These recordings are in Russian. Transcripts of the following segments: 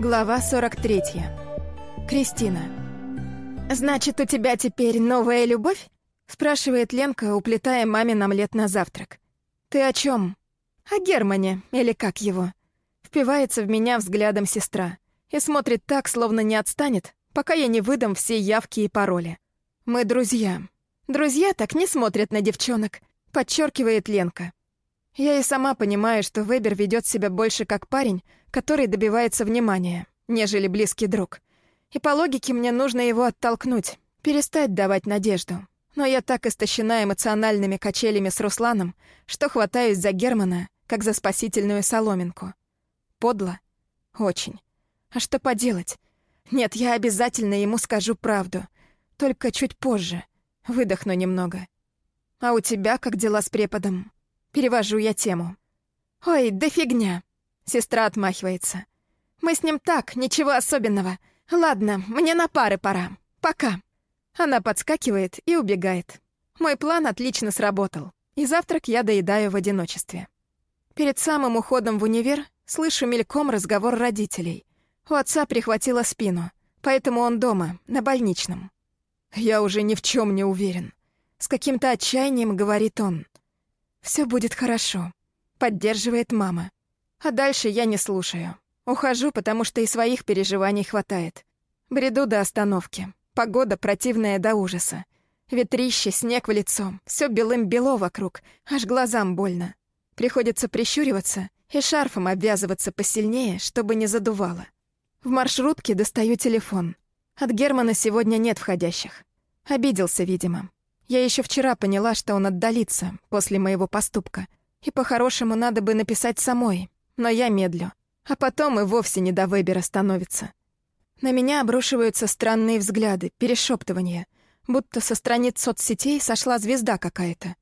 Глава 43. Кристина. «Значит, у тебя теперь новая любовь?» — спрашивает Ленка, уплетая мамин омлет на завтрак. «Ты о чем? «О Германе, или как его?» Впивается в меня взглядом сестра и смотрит так, словно не отстанет, пока я не выдам все явки и пароли. «Мы друзья. Друзья так не смотрят на девчонок», — подчеркивает Ленка. Я и сама понимаю, что Вебер ведет себя больше как парень, который добивается внимания, нежели близкий друг. И по логике мне нужно его оттолкнуть, перестать давать надежду. Но я так истощена эмоциональными качелями с Русланом, что хватаюсь за Германа, как за спасительную соломинку. Подло? Очень. А что поделать? Нет, я обязательно ему скажу правду. Только чуть позже. Выдохну немного. А у тебя как дела с преподом? Перевожу я тему. «Ой, да фигня!» Сестра отмахивается. «Мы с ним так, ничего особенного. Ладно, мне на пары пора. Пока». Она подскакивает и убегает. Мой план отлично сработал, и завтрак я доедаю в одиночестве. Перед самым уходом в универ слышу мельком разговор родителей. У отца прихватило спину, поэтому он дома, на больничном. Я уже ни в чем не уверен. С каким-то отчаянием говорит он. Все будет хорошо», — поддерживает мама. А дальше я не слушаю. Ухожу, потому что и своих переживаний хватает. Бреду до остановки. Погода противная до ужаса. Ветрище, снег в лицо, все белым-бело вокруг, аж глазам больно. Приходится прищуриваться и шарфом обвязываться посильнее, чтобы не задувало. В маршрутке достаю телефон. От Германа сегодня нет входящих. Обиделся, видимо. Я еще вчера поняла, что он отдалится после моего поступка. И по-хорошему надо бы написать самой, но я медлю. А потом и вовсе не до выбора становится. На меня обрушиваются странные взгляды, перешептывания, будто со страниц соцсетей сошла звезда какая-то.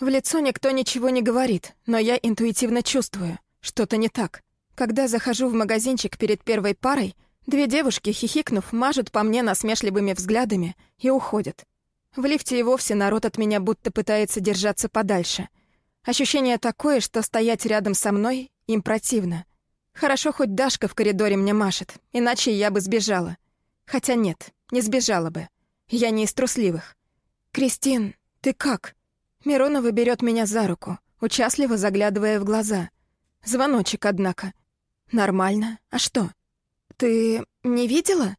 В лицо никто ничего не говорит, но я интуитивно чувствую, что-то не так. Когда захожу в магазинчик перед первой парой, две девушки, хихикнув, мажут по мне насмешливыми взглядами и уходят. В лифте и вовсе народ от меня будто пытается держаться подальше. Ощущение такое, что стоять рядом со мной им противно. Хорошо, хоть Дашка в коридоре мне машет, иначе я бы сбежала. Хотя нет, не сбежала бы. Я не из трусливых. «Кристин, ты как?» Миронова берет меня за руку, участливо заглядывая в глаза. Звоночек, однако. «Нормально. А что?» «Ты не видела?»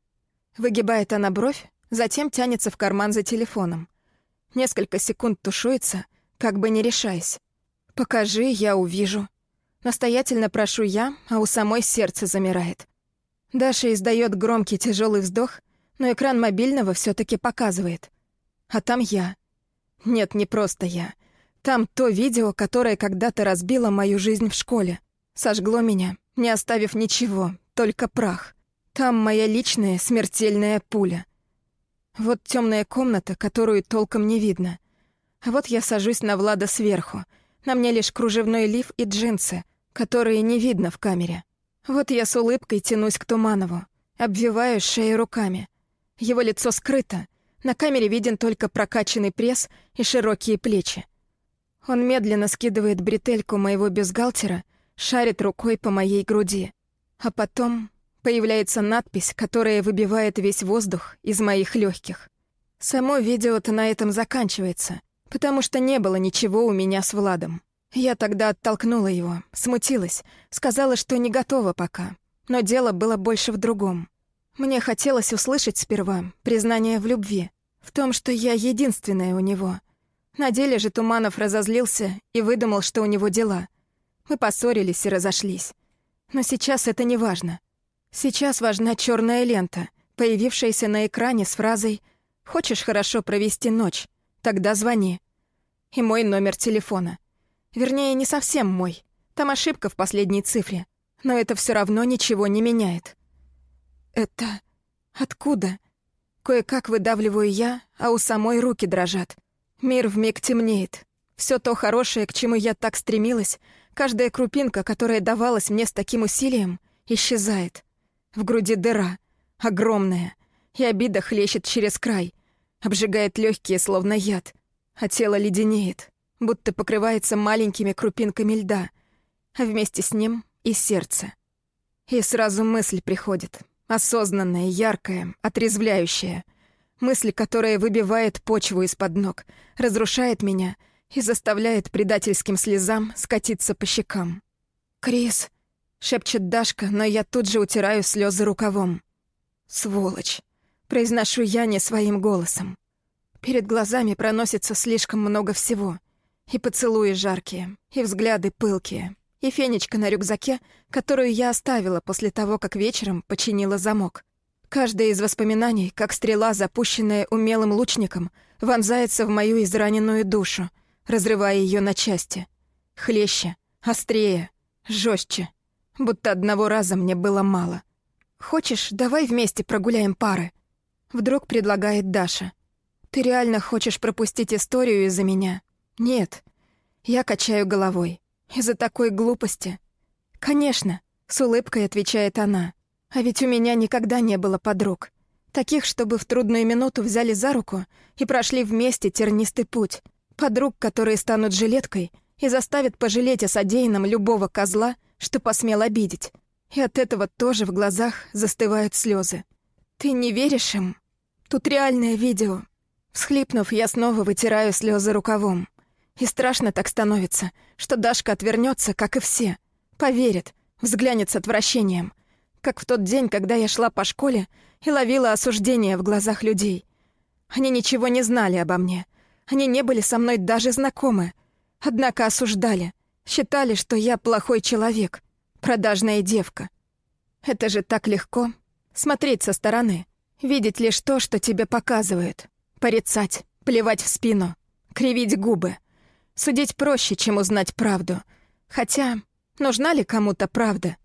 Выгибает она бровь, затем тянется в карман за телефоном. Несколько секунд тушуется, как бы не решаясь. «Покажи, я увижу». Настоятельно прошу я, а у самой сердце замирает. Даша издает громкий тяжелый вздох, но экран мобильного все таки показывает. А там я. Нет, не просто я. Там то видео, которое когда-то разбило мою жизнь в школе. Сожгло меня, не оставив ничего, только прах. Там моя личная смертельная пуля. Вот темная комната, которую толком не видно. А вот я сажусь на Влада сверху. На мне лишь кружевной лиф и джинсы, которые не видно в камере. Вот я с улыбкой тянусь к Туманову, обвиваю шею руками. Его лицо скрыто, на камере виден только прокачанный пресс и широкие плечи. Он медленно скидывает бретельку моего бюстгальтера, шарит рукой по моей груди. А потом Появляется надпись, которая выбивает весь воздух из моих легких. Само видео-то на этом заканчивается, потому что не было ничего у меня с Владом. Я тогда оттолкнула его, смутилась, сказала, что не готова пока. Но дело было больше в другом. Мне хотелось услышать сперва признание в любви, в том, что я единственная у него. На деле же Туманов разозлился и выдумал, что у него дела. Мы поссорились и разошлись. Но сейчас это не важно. Сейчас важна черная лента, появившаяся на экране с фразой «Хочешь хорошо провести ночь? Тогда звони». И мой номер телефона. Вернее, не совсем мой. Там ошибка в последней цифре. Но это все равно ничего не меняет. Это... откуда? Кое-как выдавливаю я, а у самой руки дрожат. Мир вмиг темнеет. Все то хорошее, к чему я так стремилась, каждая крупинка, которая давалась мне с таким усилием, исчезает. В груди дыра, огромная, и обида хлещет через край, обжигает легкие, словно яд, а тело леденеет, будто покрывается маленькими крупинками льда, а вместе с ним и сердце. И сразу мысль приходит. Осознанная, яркая, отрезвляющая. Мысль, которая выбивает почву из-под ног, разрушает меня и заставляет предательским слезам скатиться по щекам. «Крис!» — шепчет Дашка, но я тут же утираю слезы рукавом. «Сволочь!» — произношу я не своим голосом. Перед глазами проносится слишком много всего. И поцелуи жаркие, и взгляды пылкие, и фенечка на рюкзаке, которую я оставила после того, как вечером починила замок. Каждое из воспоминаний, как стрела, запущенная умелым лучником, вонзается в мою израненную душу, разрывая ее на части. Хлеще, острее, жестче. Будто одного раза мне было мало. «Хочешь, давай вместе прогуляем пары?» Вдруг предлагает Даша. «Ты реально хочешь пропустить историю из-за меня?» «Нет». Я качаю головой. «Из-за такой глупости?» «Конечно», — с улыбкой отвечает она. А ведь у меня никогда не было подруг. Таких, чтобы в трудную минуту взяли за руку и прошли вместе тернистый путь. Подруг, которые станут жилеткой и заставят пожалеть о содеянном любого козла, что посмел обидеть. И от этого тоже в глазах застывают слезы. «Ты не веришь им? Тут реальное видео». Всхлипнув, я снова вытираю слезы рукавом. И страшно так становится, что Дашка отвернется, как и все. Поверит, взглянет с отвращением — как в тот день, когда я шла по школе и ловила осуждение в глазах людей. Они ничего не знали обо мне. Они не были со мной даже знакомы. Однако осуждали. Считали, что я плохой человек, продажная девка. Это же так легко. Смотреть со стороны. Видеть лишь то, что тебе показывают. Порицать, плевать в спину, кривить губы. Судить проще, чем узнать правду. Хотя, нужна ли кому-то правда?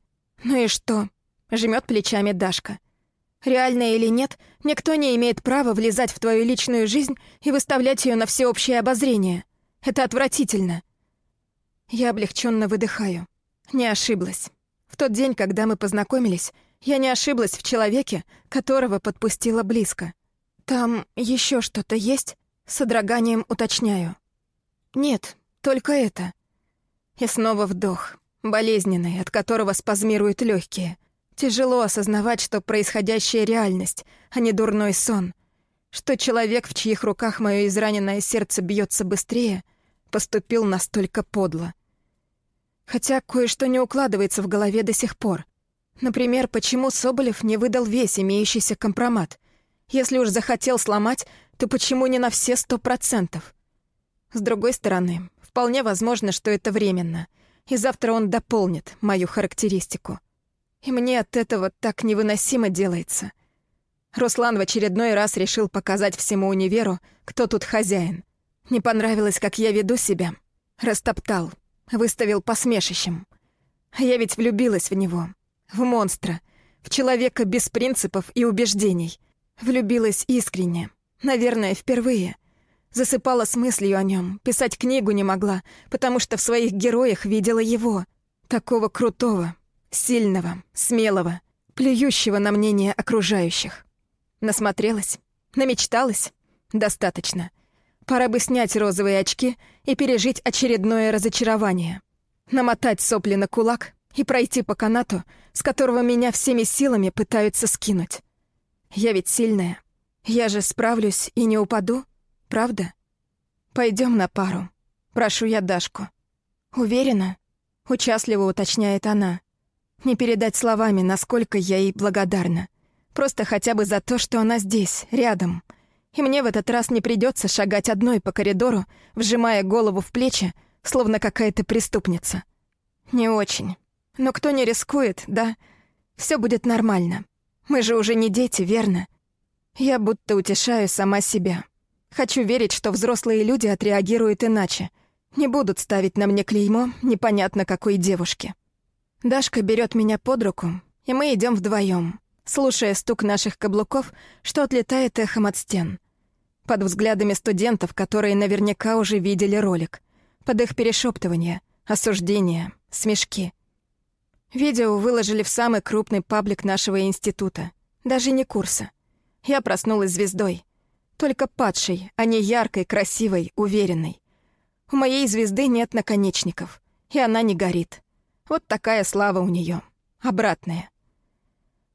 Ну и что? Жмет плечами Дашка. Реально или нет, никто не имеет права влезать в твою личную жизнь и выставлять ее на всеобщее обозрение. Это отвратительно. Я облегченно выдыхаю. Не ошиблась. В тот день, когда мы познакомились, я не ошиблась в человеке, которого подпустила близко. Там еще что-то есть? С содроганием уточняю. Нет, только это. И снова вдох, болезненный, от которого спазмируют легкие. Тяжело осознавать, что происходящее реальность, а не дурной сон. Что человек, в чьих руках мое израненное сердце бьется быстрее, поступил настолько подло. Хотя кое-что не укладывается в голове до сих пор. Например, почему Соболев не выдал весь имеющийся компромат? Если уж захотел сломать, то почему не на все сто процентов? С другой стороны, вполне возможно, что это временно, и завтра он дополнит мою характеристику. И мне от этого так невыносимо делается. Руслан в очередной раз решил показать всему универу, кто тут хозяин. Не понравилось, как я веду себя. Растоптал, выставил посмешищем. Я ведь влюбилась в него. В монстра. В человека без принципов и убеждений. Влюбилась искренне. Наверное, впервые. Засыпала с мыслью о нем, писать книгу не могла, потому что в своих героях видела его. Такого крутого, Сильного, смелого, плюющего на мнение окружающих. Насмотрелась? Намечталась? Достаточно. Пора бы снять розовые очки и пережить очередное разочарование. Намотать сопли на кулак и пройти по канату, с которого меня всеми силами пытаются скинуть. Я ведь сильная. Я же справлюсь и не упаду, правда? Пойдем на пару. Прошу я Дашку. Уверена? Участливо уточняет она. Не передать словами, насколько я ей благодарна. Просто хотя бы за то, что она здесь, рядом. И мне в этот раз не придется шагать одной по коридору, вжимая голову в плечи, словно какая-то преступница. Не очень. Но кто не рискует, да? Все будет нормально. Мы же уже не дети, верно? Я будто утешаю сама себя. Хочу верить, что взрослые люди отреагируют иначе. Не будут ставить на мне клеймо непонятно какой девушки. Дашка берет меня под руку, и мы идем вдвоем, слушая стук наших каблуков, что отлетает эхом от стен. Под взглядами студентов, которые наверняка уже видели ролик. Под их перешептывание, осуждения, смешки. Видео выложили в самый крупный паблик нашего института. Даже не курса. Я проснулась звездой. Только падшей, а не яркой, красивой, уверенной. У моей звезды нет наконечников, и она не горит. Вот такая слава у нее. Обратная.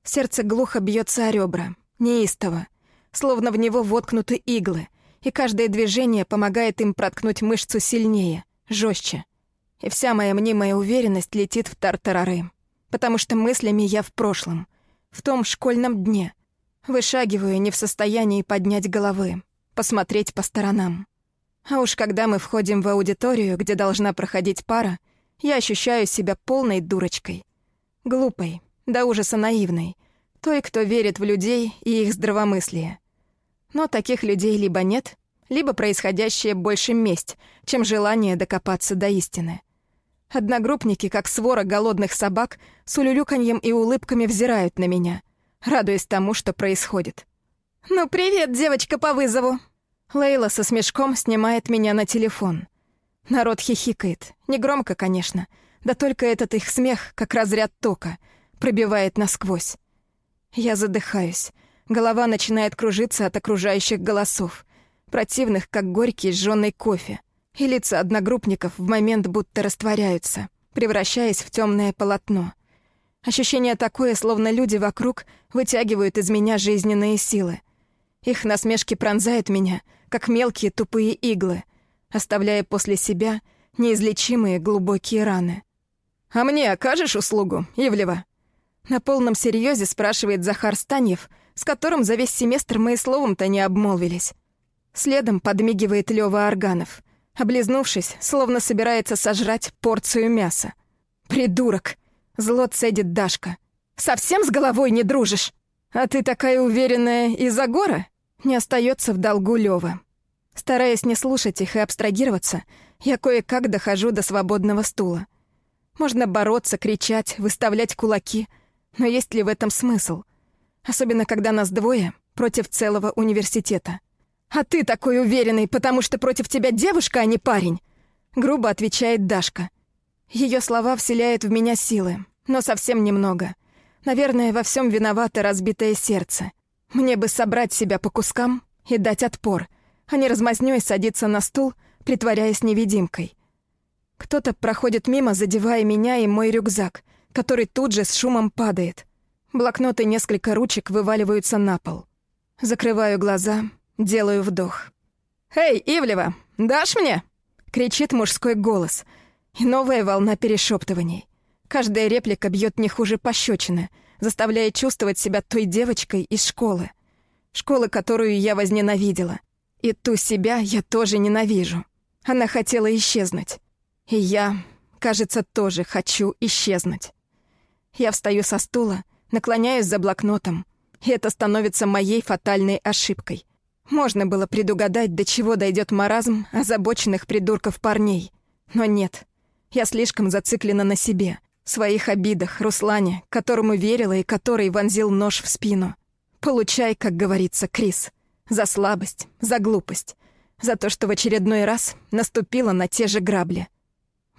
Сердце глухо бьется о ребра, неистово, словно в него воткнуты иглы, и каждое движение помогает им проткнуть мышцу сильнее, жестче. И вся моя мнимая уверенность летит в тартарары, потому что мыслями я в прошлом, в том школьном дне. Вышагиваю не в состоянии поднять головы, посмотреть по сторонам. А уж когда мы входим в аудиторию, где должна проходить пара, я ощущаю себя полной дурочкой. Глупой, до ужаса наивной, той, кто верит в людей и их здравомыслие. Но таких людей либо нет, либо происходящее больше месть, чем желание докопаться до истины. Одногруппники, как свора голодных собак, с улюлюканьем и улыбками взирают на меня, радуясь тому, что происходит. «Ну, привет, девочка по вызову!» Лейла со смешком снимает меня на телефон. Народ хихикает. Негромко, конечно. Да только этот их смех, как разряд тока, пробивает насквозь. Я задыхаюсь. Голова начинает кружиться от окружающих голосов, противных, как горький сжёный кофе. И лица одногруппников в момент будто растворяются, превращаясь в темное полотно. Ощущение такое, словно люди вокруг вытягивают из меня жизненные силы. Их насмешки пронзают меня, как мелкие тупые иглы, оставляя после себя неизлечимые глубокие раны. «А мне окажешь услугу, Ивлева?» На полном серьезе спрашивает Захар Станьев, с которым за весь семестр мы и словом-то не обмолвились. Следом подмигивает Лёва Органов, облизнувшись, словно собирается сожрать порцию мяса. «Придурок!» — зло цедит Дашка. «Совсем с головой не дружишь? А ты такая уверенная из-за гора?» Не остается в долгу Лёва. Стараясь не слушать их и абстрагироваться, я кое-как дохожу до свободного стула. Можно бороться, кричать, выставлять кулаки — но есть ли в этом смысл? Особенно, когда нас двое против целого университета. «А ты такой уверенный, потому что против тебя девушка, а не парень!» Грубо отвечает Дашка. Ее слова вселяют в меня силы, но совсем немного. Наверное, во всем виновато разбитое сердце. Мне бы собрать себя по кускам и дать отпор, а не размазнёй садиться на стул, притворяясь невидимкой. Кто-то проходит мимо, задевая меня и мой рюкзак, который тут же с шумом падает. Блокноты несколько ручек вываливаются на пол. Закрываю глаза, делаю вдох. «Эй, Ивлева, дашь мне?» — кричит мужской голос. И новая волна перешептываний. Каждая реплика бьет не хуже пощечины, заставляя чувствовать себя той девочкой из школы. Школы, которую я возненавидела. И ту себя я тоже ненавижу. Она хотела исчезнуть. И я, кажется, тоже хочу исчезнуть. Я встаю со стула, наклоняюсь за блокнотом, и это становится моей фатальной ошибкой. Можно было предугадать, до чего дойдет маразм озабоченных придурков парней. Но нет, я слишком зациклена на себе, своих обидах, Руслане, которому верила и который вонзил нож в спину. Получай, как говорится, Крис. За слабость, за глупость. За то, что в очередной раз наступила на те же грабли.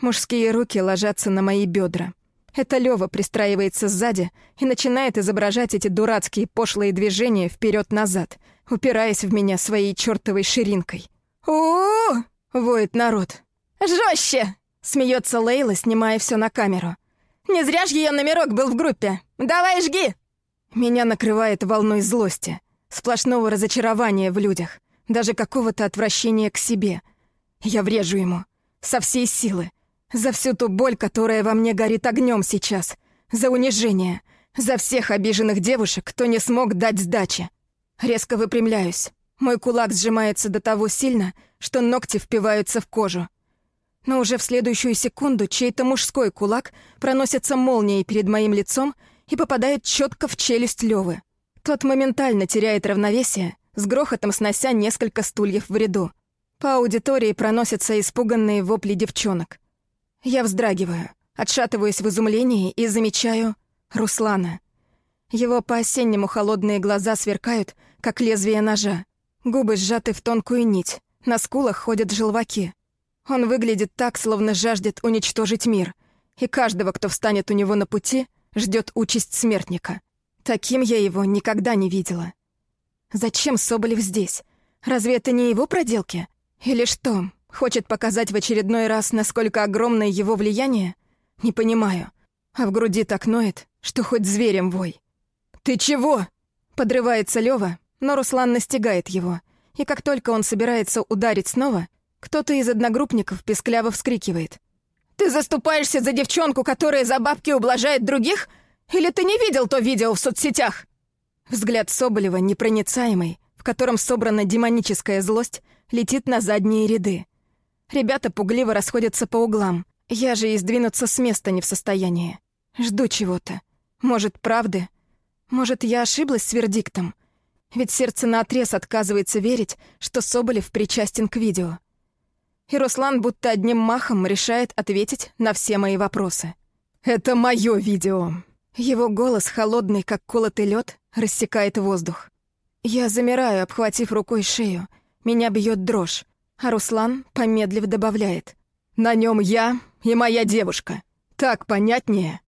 Мужские руки ложатся на мои бедра. Это Лёва пристраивается сзади и начинает изображать эти дурацкие пошлые движения вперед назад упираясь в меня своей чертовой ширинкой. у воет народ. Жестче! смеется Лейла, снимая все на камеру. «Не зря ж ее номерок был в группе! Давай, жги!» Меня накрывает волной злости, сплошного разочарования в людях, даже какого-то отвращения к себе. Я врежу ему. Со всей силы. За всю ту боль, которая во мне горит огнем сейчас. За унижение. За всех обиженных девушек, кто не смог дать сдачи. Резко выпрямляюсь. Мой кулак сжимается до того сильно, что ногти впиваются в кожу. Но уже в следующую секунду чей-то мужской кулак проносится молнией перед моим лицом и попадает четко в челюсть Левы. Тот моментально теряет равновесие, с грохотом снося несколько стульев в ряду. По аудитории проносятся испуганные вопли девчонок. Я вздрагиваю, отшатываюсь в изумлении и замечаю Руслана. Его по-осеннему холодные глаза сверкают, как лезвие ножа. Губы сжаты в тонкую нить, на скулах ходят желваки. Он выглядит так, словно жаждет уничтожить мир, и каждого, кто встанет у него на пути, ждет участь смертника. Таким я его никогда не видела. Зачем Соболев здесь? Разве это не его проделки? Или что, Хочет показать в очередной раз, насколько огромное его влияние? Не понимаю. А в груди так ноет, что хоть зверем вой. «Ты чего?» Подрывается Лёва, но Руслан настигает его. И как только он собирается ударить снова, кто-то из одногруппников пескляво вскрикивает. «Ты заступаешься за девчонку, которая за бабки ублажает других? Или ты не видел то видео в соцсетях?» Взгляд Соболева, непроницаемый, в котором собрана демоническая злость, летит на задние ряды. Ребята пугливо расходятся по углам. Я же и сдвинуться с места не в состоянии. Жду чего-то. Может, правды? Может, я ошиблась с вердиктом? Ведь сердце наотрез отказывается верить, что Соболев причастен к видео. И Руслан будто одним махом решает ответить на все мои вопросы. «Это мое видео!» Его голос, холодный, как колотый лед, рассекает воздух. Я замираю, обхватив рукой шею. Меня бьет дрожь. А Руслан, помедлив, добавляет. «На нем я и моя девушка. Так понятнее?»